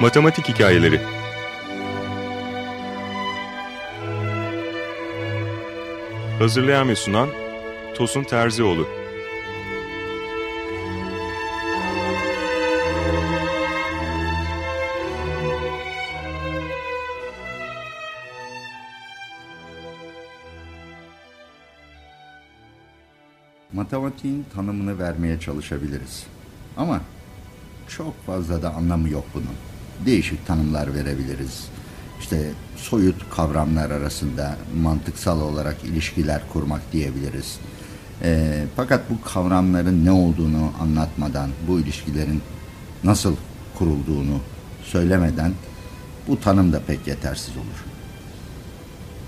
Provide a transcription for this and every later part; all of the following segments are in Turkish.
Matematik Hikayeleri Hazırlayan ve sunan Tosun Terzioğlu Matematiğin tanımını vermeye çalışabiliriz. Ama çok fazla da anlamı yok bunun. Değişik tanımlar verebiliriz. İşte soyut kavramlar arasında mantıksal olarak ilişkiler kurmak diyebiliriz. Ee, fakat bu kavramların ne olduğunu anlatmadan, bu ilişkilerin nasıl kurulduğunu söylemeden bu tanım da pek yetersiz olur.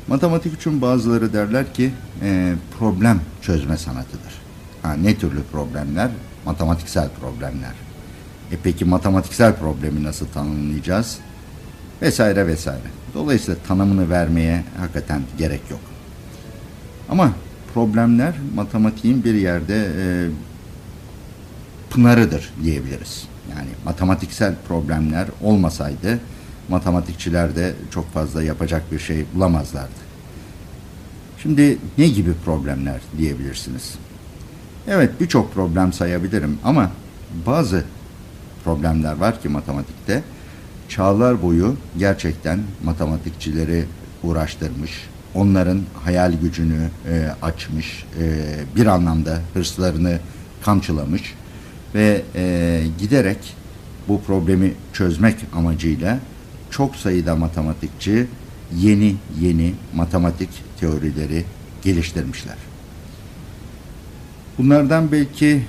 Matematik için bazıları derler ki e, problem çözme sanatıdır. Ha, ne türlü problemler? Matematiksel problemler. E peki matematiksel problemi nasıl tanımlayacağız? Vesaire vesaire. Dolayısıyla tanımını vermeye hakikaten gerek yok. Ama problemler matematiğin bir yerde e, pınarıdır diyebiliriz. Yani matematiksel problemler olmasaydı matematikçiler de çok fazla yapacak bir şey bulamazlardı. Şimdi ne gibi problemler diyebilirsiniz? Evet birçok problem sayabilirim ama bazı problemler var ki matematikte çağlar boyu gerçekten matematikçileri uğraştırmış, onların hayal gücünü e, açmış, e, bir anlamda hırslarını kamçılamış ve e, giderek bu problemi çözmek amacıyla çok sayıda matematikçi yeni yeni matematik teorileri geliştirmişler. Bunlardan belki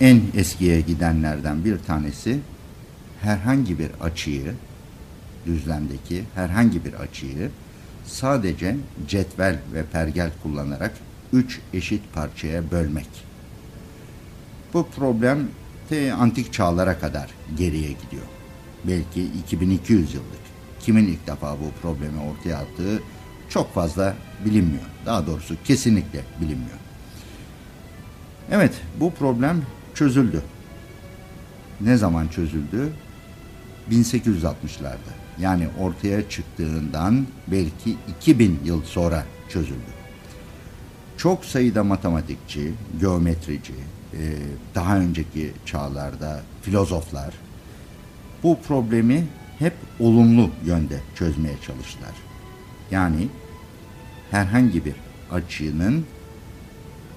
en eskiye gidenlerden bir tanesi herhangi bir açıyı düzlemdeki herhangi bir açıyı sadece cetvel ve pergel kullanarak üç eşit parçaya bölmek. Bu problem te antik çağlara kadar geriye gidiyor. Belki 2200 yıllık. Kimin ilk defa bu problemi ortaya attığı çok fazla bilinmiyor. Daha doğrusu kesinlikle bilinmiyor. Evet, bu problem çözüldü. Ne zaman çözüldü? 1860'larda. Yani ortaya çıktığından belki 2000 yıl sonra çözüldü. Çok sayıda matematikçi, geometrici, e, daha önceki çağlarda filozoflar bu problemi hep olumlu yönde çözmeye çalıştılar. Yani herhangi bir açının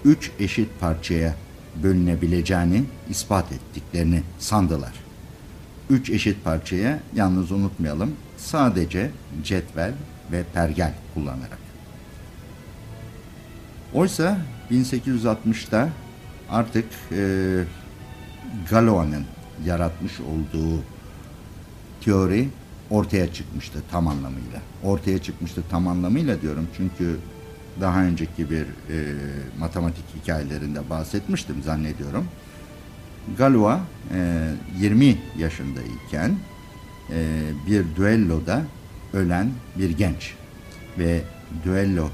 üç eşit parçaya bölünebileceğini ispat ettiklerini sandılar. Üç eşit parçaya yalnız unutmayalım sadece cetvel ve pergel kullanarak. Oysa 1860'da artık e, Galois'ın yaratmış olduğu teori ortaya çıkmıştı tam anlamıyla. Ortaya çıkmıştı tam anlamıyla diyorum çünkü daha önceki bir e, matematik hikayelerinde bahsetmiştim zannediyorum. Galois e, 20 yaşındayken e, bir düelloda ölen bir genç ve düello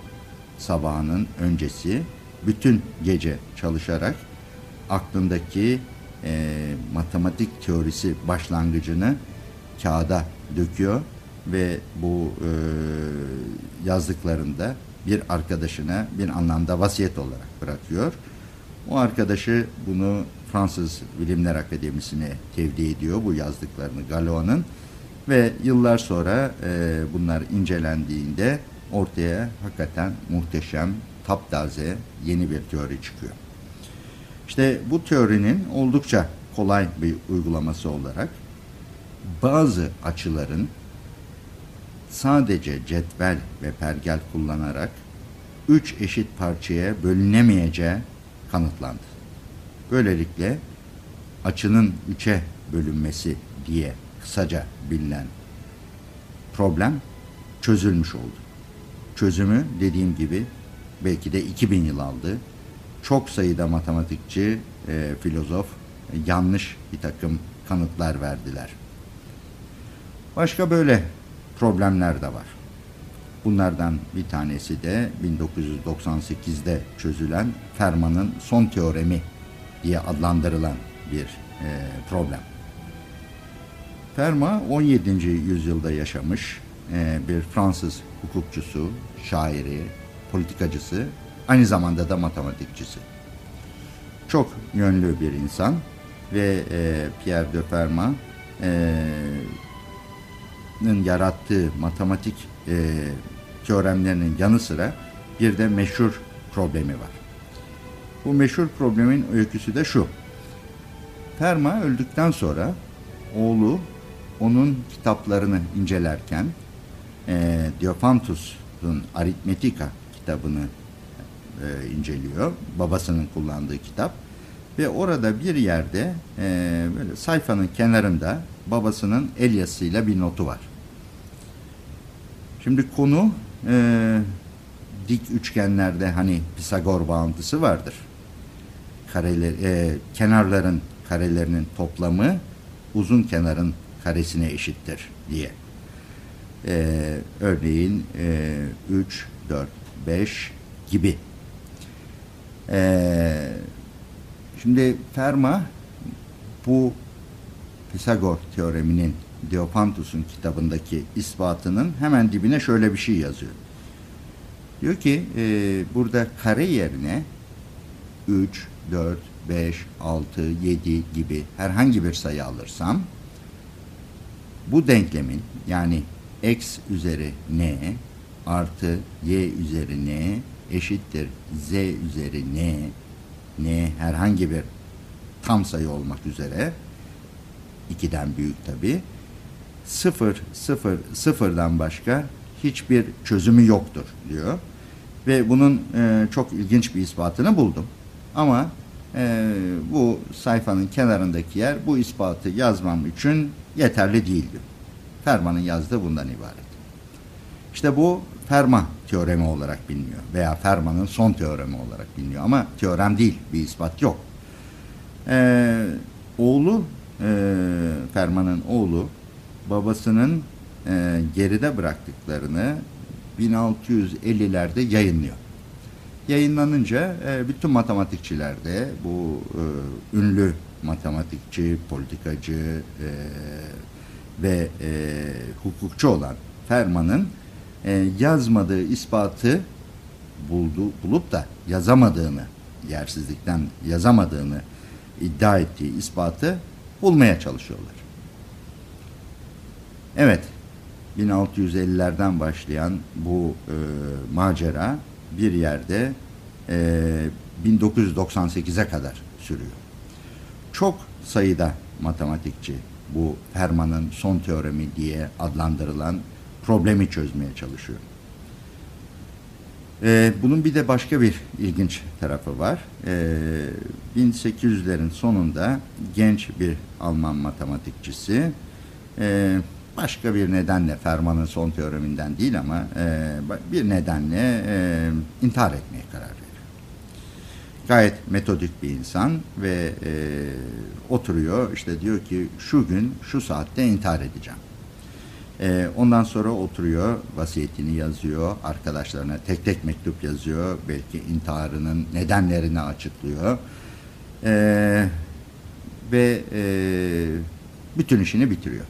sabahının öncesi bütün gece çalışarak aklındaki e, matematik teorisi başlangıcını kağıda döküyor ve bu e, yazdıklarında bir arkadaşına bir anlamda vasiyet olarak bırakıyor. O arkadaşı bunu Fransız Bilimler Akademisi'ne tevdi ediyor bu yazdıklarını Galois'ın ve yıllar sonra e, bunlar incelendiğinde ortaya hakikaten muhteşem, taptaze yeni bir teori çıkıyor. İşte bu teorinin oldukça kolay bir uygulaması olarak bazı açıların sadece cetvel ve pergel kullanarak üç eşit parçaya bölünemeyeceği kanıtlandı. Böylelikle açının üçe bölünmesi diye kısaca bilinen problem çözülmüş oldu. Çözümü dediğim gibi belki de 2000 yıl aldı. Çok sayıda matematikçi, e, filozof yanlış bir takım kanıtlar verdiler. Başka böyle problemler de var. Bunlardan bir tanesi de 1998'de çözülen Fermat'ın son teoremi diye adlandırılan bir e, problem. Fermat 17. yüzyılda yaşamış e, bir Fransız hukukçusu, şairi, politikacısı, aynı zamanda da matematikçisi. Çok yönlü bir insan ve e, Pierre de Fermat'ın yarattığı matematik e, teoremlerinin yanı sıra bir de meşhur problemi var. Bu meşhur problemin öyküsü de şu. Fermat öldükten sonra oğlu onun kitaplarını incelerken e, Diophantus'un Aritmetika kitabını e, inceliyor. Babasının kullandığı kitap. Ve orada bir yerde e, böyle sayfanın kenarında babasının el yazısıyla bir notu var. Şimdi konu e, dik üçgenlerde hani Pisagor bağıntısı vardır. Kareler, e, kenarların karelerinin toplamı uzun kenarın karesine eşittir diye. E, örneğin e, 3, 4, 5 gibi. E, şimdi Fermat bu Pisagor teoreminin Diophantus'un kitabındaki ispatının hemen dibine şöyle bir şey yazıyor. Diyor ki e, burada kare yerine 3, 4, 5, 6, 7 gibi herhangi bir sayı alırsam bu denklemin yani x üzeri n artı y üzeri n eşittir z üzeri n n herhangi bir tam sayı olmak üzere 2'den büyük tabi 0 0 sıfırdan başka hiçbir çözümü yoktur diyor. Ve bunun e, çok ilginç bir ispatını buldum. Ama e, bu sayfanın kenarındaki yer bu ispatı yazmam için yeterli değil diyor. Fermat'ın yazdığı bundan ibaret. İşte bu Fermat teoremi olarak biliniyor veya Fermat'ın son teoremi olarak biliniyor ama teorem değil, bir ispat yok. Ee, oğlu, e, Fermat'ın oğlu babasının e, geride bıraktıklarını 1650'lerde yayınlıyor. Yayınlanınca e, bütün matematikçilerde bu e, ünlü matematikçi, politikacı e, ve e, hukukçu olan Fermat'ın e, yazmadığı ispatı buldu, bulup da yazamadığını, yersizlikten yazamadığını iddia ettiği ispatı bulmaya çalışıyorlar. Evet, 1650'lerden başlayan bu e, macera bir yerde e, 1998'e kadar sürüyor. Çok sayıda matematikçi bu Fermat'ın son teoremi diye adlandırılan problemi çözmeye çalışıyor. Ee, bunun bir de başka bir ilginç tarafı var. Ee, 1800'lerin sonunda genç bir Alman matematikçisi e, başka bir nedenle Fermat'ın son teoreminden değil ama e, bir nedenle e, intihar etmeye karar veriyor. Gayet metodik bir insan ve e, oturuyor işte diyor ki şu gün şu saatte intihar edeceğim. E, ondan sonra oturuyor vasiyetini yazıyor arkadaşlarına tek tek mektup yazıyor belki intiharının nedenlerini açıklıyor. E, ve e, bütün işini bitiriyor.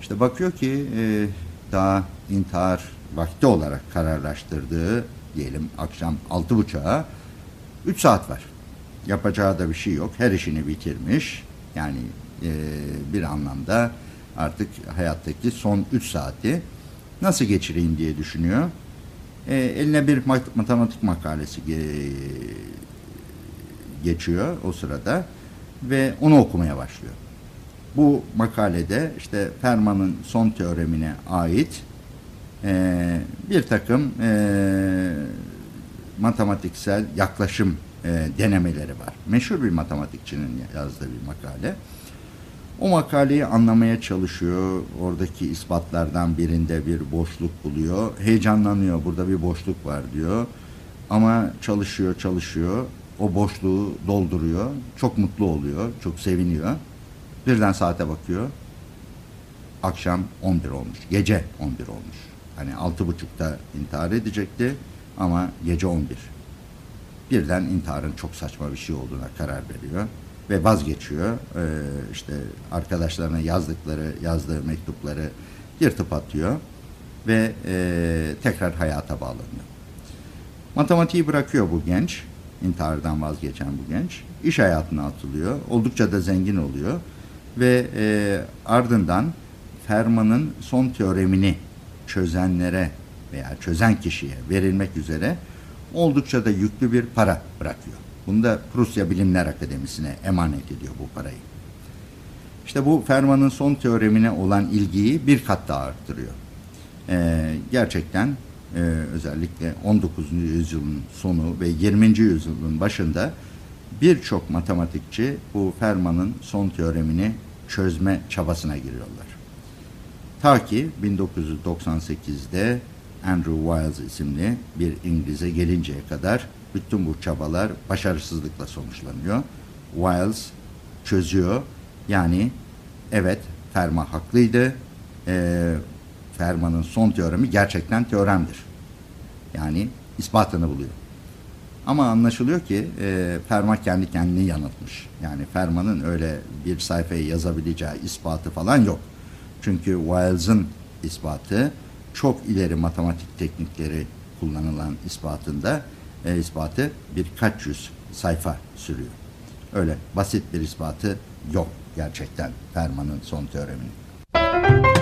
İşte bakıyor ki e, daha intihar vakti olarak kararlaştırdığı diyelim akşam altı buçuğa üç saat var. Yapacağı da bir şey yok. Her işini bitirmiş. Yani e, bir anlamda artık hayattaki son üç saati nasıl geçireyim diye düşünüyor. E, eline bir matematik makalesi ge geçiyor o sırada ve onu okumaya başlıyor bu makalede işte Fermat'ın son teoremine ait e, bir takım e, matematiksel yaklaşım e, denemeleri var. Meşhur bir matematikçinin yazdığı bir makale. O makaleyi anlamaya çalışıyor. Oradaki ispatlardan birinde bir boşluk buluyor. Heyecanlanıyor. Burada bir boşluk var diyor. Ama çalışıyor, çalışıyor. O boşluğu dolduruyor. Çok mutlu oluyor. Çok seviniyor. Birden saate bakıyor. Akşam 11 olmuş. Gece 11 olmuş. Hani altı buçukta intihar edecekti ama gece 11. Birden intiharın çok saçma bir şey olduğuna karar veriyor ve vazgeçiyor. E, işte arkadaşlarına yazdıkları, yazdığı mektupları yırtıp atıyor ve e, tekrar hayata bağlanıyor. Matematiği bırakıyor bu genç, intihardan vazgeçen bu genç. İş hayatına atılıyor, oldukça da zengin oluyor ve e, ardından Fermat'ın son teoremini çözenlere veya çözen kişiye verilmek üzere oldukça da yüklü bir para bırakıyor. Bunu da Prusya Bilimler Akademisi'ne emanet ediyor bu parayı. İşte bu Fermat'ın son teoremine olan ilgiyi bir kat daha arttırıyor. Ee, gerçekten e, özellikle 19. yüzyılın sonu ve 20. yüzyılın başında birçok matematikçi bu Fermat'ın son teoremini çözme çabasına giriyorlar. Ta ki 1998'de Andrew Wiles isimli bir İngiliz'e gelinceye kadar bütün bu çabalar başarısızlıkla sonuçlanıyor. Wiles çözüyor. Yani evet Fermat haklıydı. E, Fermat'ın son teoremi gerçekten teoremdir. Yani ispatını buluyor. Ama anlaşılıyor ki e, Fermat kendi kendini yanıltmış. Yani Fermat'ın öyle bir sayfayı yazabileceği ispatı falan yok. Çünkü Wiles'ın ispatı çok ileri matematik teknikleri kullanılan ispatında e, ispatı birkaç yüz sayfa sürüyor. Öyle basit bir ispatı yok gerçekten Fermat'ın son teoreminin.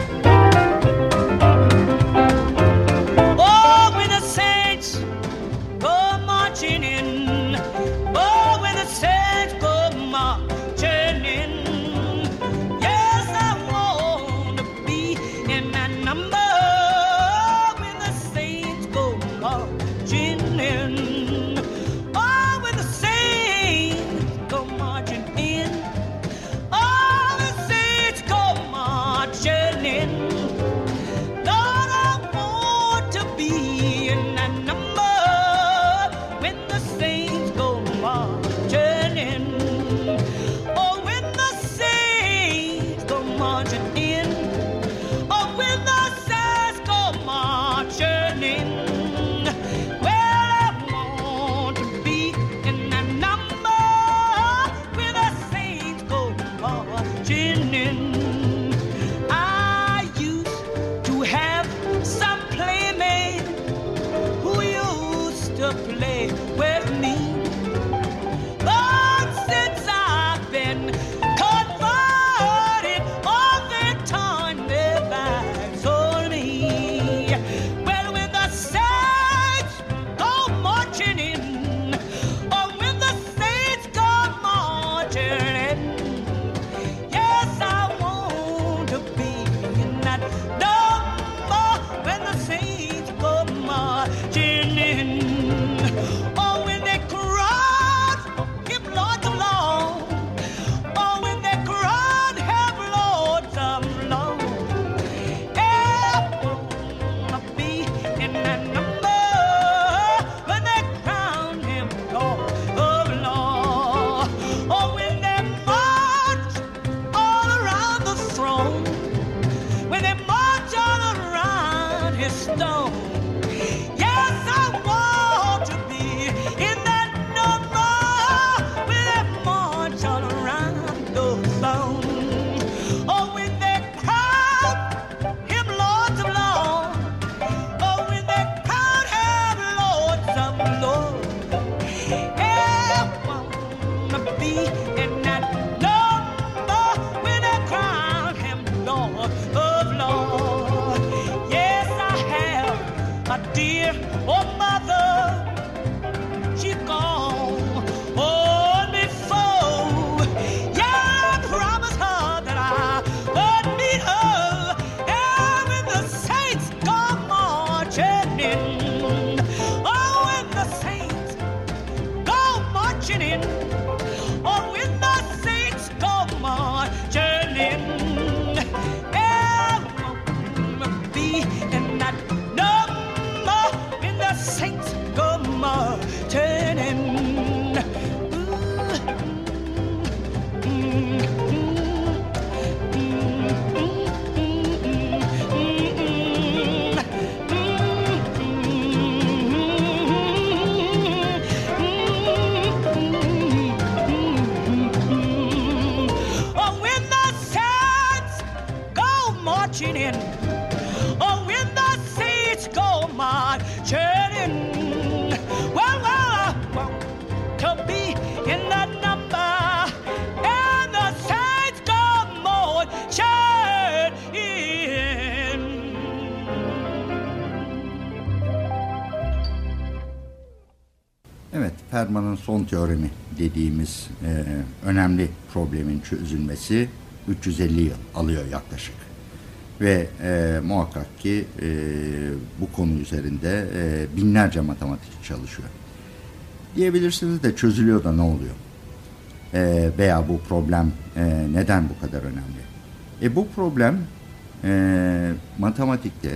stone. Fermat'ın son teoremi dediğimiz e, önemli problemin çözülmesi 350 yıl alıyor yaklaşık. Ve e, muhakkak ki e, bu konu üzerinde e, binlerce matematikçi çalışıyor. Diyebilirsiniz de çözülüyor da ne oluyor? E, veya bu problem e, neden bu kadar önemli? E, bu problem e, matematikte,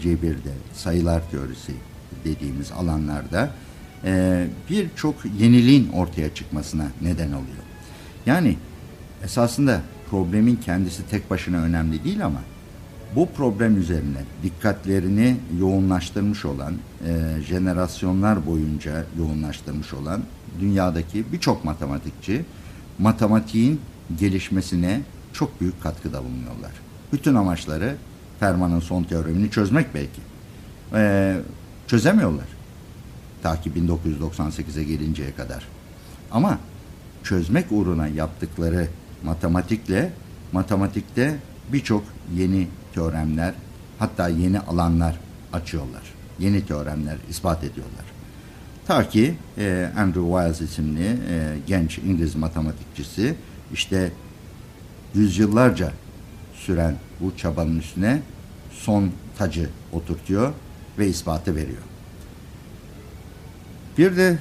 cebirde, sayılar teorisi dediğimiz alanlarda e, birçok yeniliğin ortaya çıkmasına neden oluyor. Yani esasında problemin kendisi tek başına önemli değil ama bu problem üzerine dikkatlerini yoğunlaştırmış olan, e, jenerasyonlar boyunca yoğunlaştırmış olan dünyadaki birçok matematikçi matematiğin gelişmesine çok büyük katkıda bulunuyorlar. Bütün amaçları Fermat'ın son teoremini çözmek belki. E, çözemiyorlar. Ta ki 1998'e gelinceye kadar. Ama çözmek uğruna yaptıkları matematikle matematikte birçok yeni teoremler hatta yeni alanlar açıyorlar. Yeni teoremler ispat ediyorlar. Ta ki e, Andrew Wiles isimli e, genç İngiliz matematikçisi işte yüzyıllarca süren bu çabanın üstüne son tacı oturtuyor ve ispatı veriyor. Bir de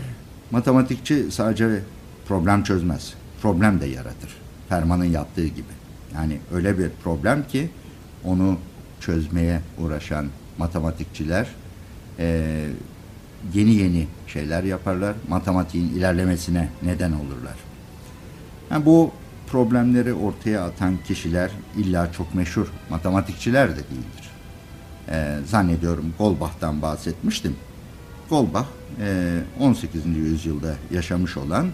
matematikçi sadece problem çözmez. Problem de yaratır. Fermat'ın yaptığı gibi. Yani öyle bir problem ki onu çözmeye uğraşan matematikçiler e, yeni yeni şeyler yaparlar. Matematiğin ilerlemesine neden olurlar. Yani bu problemleri ortaya atan kişiler illa çok meşhur matematikçiler de değildir. E, zannediyorum Golbach'tan bahsetmiştim. Golbach e, 18. yüzyılda yaşamış olan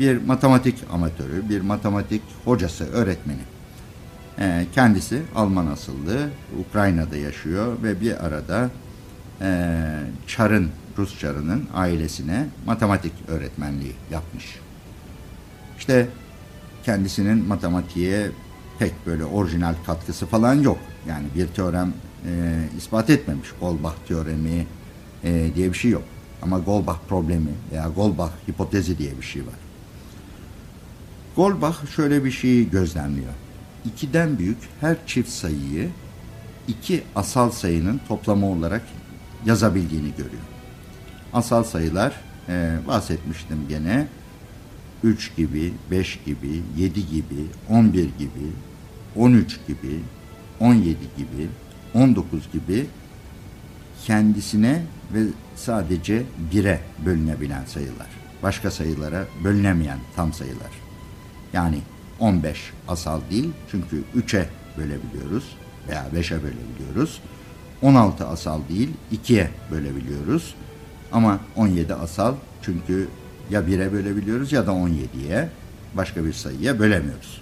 bir matematik amatörü, bir matematik hocası, öğretmeni. E, kendisi Alman asıllı, Ukrayna'da yaşıyor ve bir arada e, Çar'ın, Rus Çar'ının ailesine matematik öğretmenliği yapmış. İşte kendisinin matematiğe pek böyle orijinal katkısı falan yok. Yani bir teorem e, ispat etmemiş. Golbach teoremi e, diye bir şey yok. Ama Golbach problemi veya Golbach hipotezi diye bir şey var. Golbach şöyle bir şeyi gözlemliyor. İkiden büyük her çift sayıyı iki asal sayının toplamı olarak yazabildiğini görüyor. Asal sayılar e, bahsetmiştim gene 3 gibi, 5 gibi, 7 gibi, 11 gibi, 13 gibi, 17 gibi, 19 gibi kendisine ve sadece 1'e bölünebilen sayılar. Başka sayılara bölünemeyen tam sayılar. Yani 15 asal değil çünkü 3'e bölebiliyoruz veya 5'e bölebiliyoruz. 16 asal değil 2'ye bölebiliyoruz. Ama 17 asal çünkü ya 1'e bölebiliyoruz ya da 17'ye başka bir sayıya bölemiyoruz.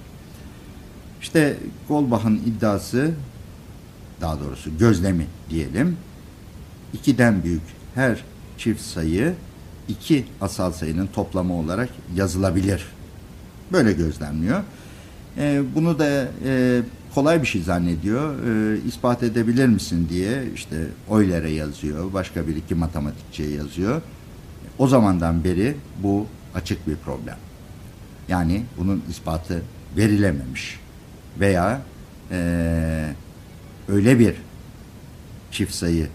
İşte Golbach'ın iddiası daha doğrusu gözlemi diyelim. 2'den büyük her çift sayı iki asal sayının toplamı olarak yazılabilir. Böyle gözlemliyor. E, bunu da e, kolay bir şey zannediyor. E, ispat edebilir misin diye işte Euler'e yazıyor. Başka bir iki matematikçiye yazıyor. O zamandan beri bu açık bir problem. Yani bunun ispatı verilememiş. Veya e, öyle bir çift sayı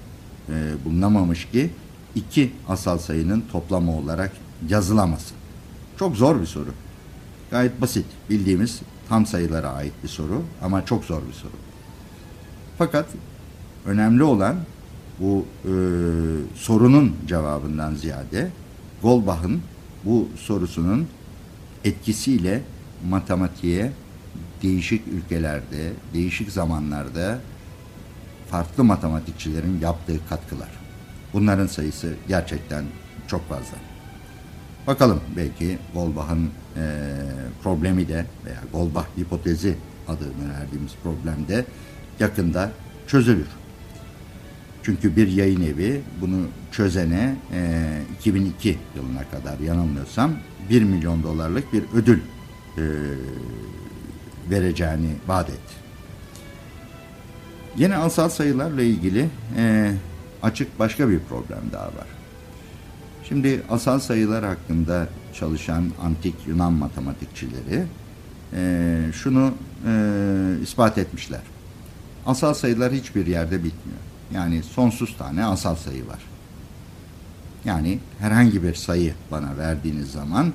e, bulunamamış ki iki asal sayının toplamı olarak yazılamasın. Çok zor bir soru. Gayet basit. Bildiğimiz tam sayılara ait bir soru ama çok zor bir soru. Fakat önemli olan bu e, sorunun cevabından ziyade Golbach'ın bu sorusunun etkisiyle matematiğe değişik ülkelerde, değişik zamanlarda farklı matematikçilerin yaptığı katkılar. Bunların sayısı gerçekten çok fazla. Bakalım belki Golbach'ın e, problemi de veya Golbach hipotezi adını verdiğimiz problem de yakında çözülür. Çünkü bir yayın evi bunu çözene e, 2002 yılına kadar yanılmıyorsam 1 milyon dolarlık bir ödül e, vereceğini vaat etti. Yine asal sayılarla ilgili e, açık başka bir problem daha var. Şimdi asal sayılar hakkında çalışan antik Yunan matematikçileri e, şunu e, ispat etmişler. Asal sayılar hiçbir yerde bitmiyor. Yani sonsuz tane asal sayı var. Yani herhangi bir sayı bana verdiğiniz zaman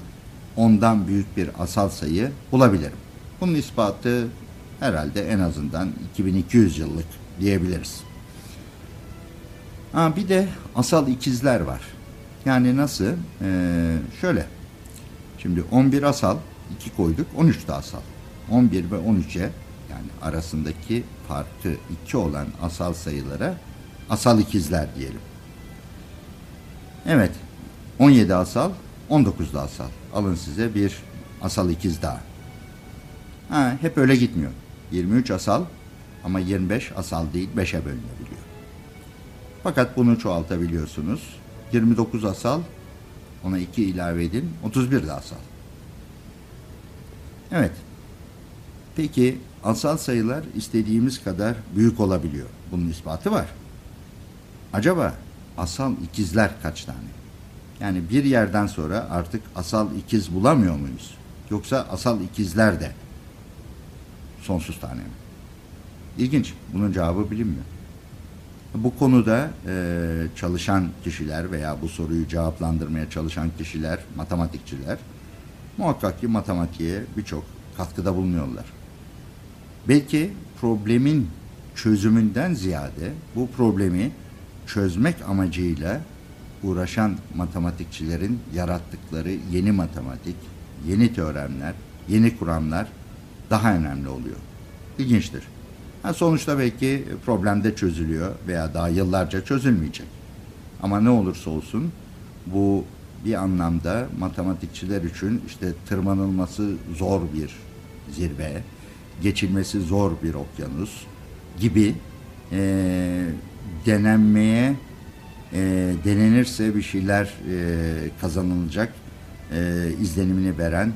ondan büyük bir asal sayı bulabilirim. Bunun ispatı herhalde en azından 2200 yıllık diyebiliriz. Ha, bir de asal ikizler var. Yani nasıl? Ee, şöyle. Şimdi 11 asal, 2 koyduk, 13 de asal. 11 ve 13'e yani arasındaki farkı 2 olan asal sayılara asal ikizler diyelim. Evet. 17 asal, 19 da asal. Alın size bir asal ikiz daha. Ha, hep öyle gitmiyor. 23 asal ama 25 asal değil 5'e bölünebiliyor. Fakat bunu çoğaltabiliyorsunuz. 29 asal ona 2 ilave edin 31 de asal. Evet. Peki asal sayılar istediğimiz kadar büyük olabiliyor. Bunun ispatı var. Acaba asal ikizler kaç tane? Yani bir yerden sonra artık asal ikiz bulamıyor muyuz? Yoksa asal ikizler de sonsuz tane mi? İlginç. Bunun cevabı bilinmiyor. Bu konuda e, çalışan kişiler veya bu soruyu cevaplandırmaya çalışan kişiler, matematikçiler muhakkak ki matematiğe birçok katkıda bulunuyorlar. Belki problemin çözümünden ziyade bu problemi çözmek amacıyla uğraşan matematikçilerin yarattıkları yeni matematik, yeni teoremler, yeni kuramlar daha önemli oluyor. İlginçtir. Ha, sonuçta belki problemde çözülüyor veya daha yıllarca çözülmeyecek. Ama ne olursa olsun bu bir anlamda matematikçiler için işte tırmanılması zor bir zirve, geçilmesi zor bir okyanus gibi e, denenmeye e, denenirse bir şeyler e, kazanılacak e, izlenimini veren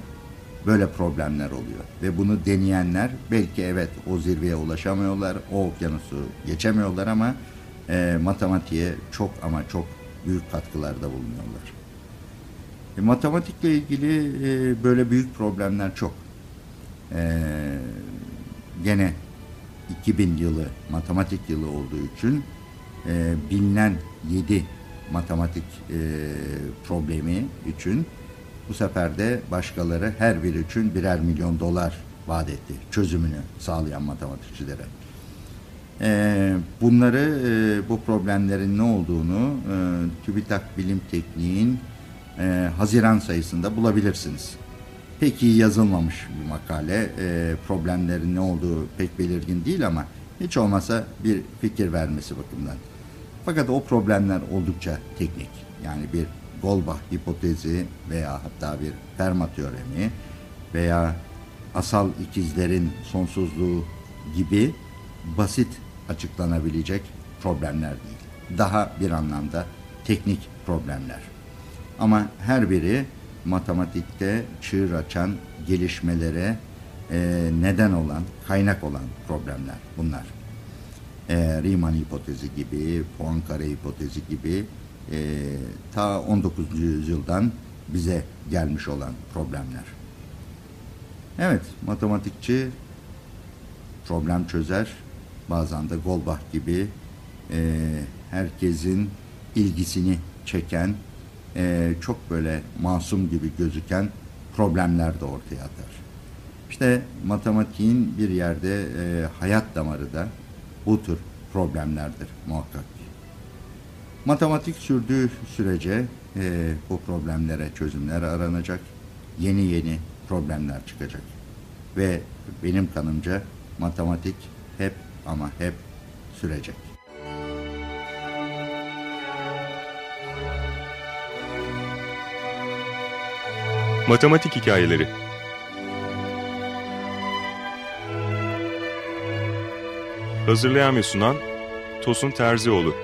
böyle problemler oluyor. Ve bunu deneyenler belki evet o zirveye ulaşamıyorlar, o okyanusu geçemiyorlar ama e, matematiğe çok ama çok büyük katkılarda bulunuyorlar. E, matematikle ilgili e, böyle büyük problemler çok. E, gene 2000 yılı matematik yılı olduğu için e, bilinen 7 matematik e, problemi için bu sefer de başkaları her biri için birer milyon dolar vaat etti çözümünü sağlayan matematikçilere. E, bunları e, bu problemlerin ne olduğunu e, TÜBİTAK Bilim Tekniğin e, Haziran sayısında bulabilirsiniz. Peki yazılmamış bir makale. E, problemlerin ne olduğu pek belirgin değil ama hiç olmasa bir fikir vermesi bakımından. Fakat o problemler oldukça teknik. Yani bir Goldbach hipotezi veya hatta bir Fermat teoremi veya asal ikizlerin sonsuzluğu gibi basit açıklanabilecek problemler değil. Daha bir anlamda teknik problemler. Ama her biri matematikte çığır açan gelişmelere e, neden olan, kaynak olan problemler bunlar. E, Riemann hipotezi gibi, Poincare hipotezi gibi e, ta 19. yüzyıldan bize gelmiş olan problemler. Evet, matematikçi problem çözer, bazen de Goldbach gibi e, herkesin ilgisini çeken, e, çok böyle masum gibi gözüken problemler de ortaya atar. İşte matematiğin bir yerde e, hayat damarı da bu tür problemlerdir muhakkak. Matematik sürdüğü sürece e, bu problemlere çözümler aranacak, yeni yeni problemler çıkacak. Ve benim kanımca matematik hep ama hep sürecek. Matematik Hikayeleri Hazırlayan ve sunan Tosun Terzioğlu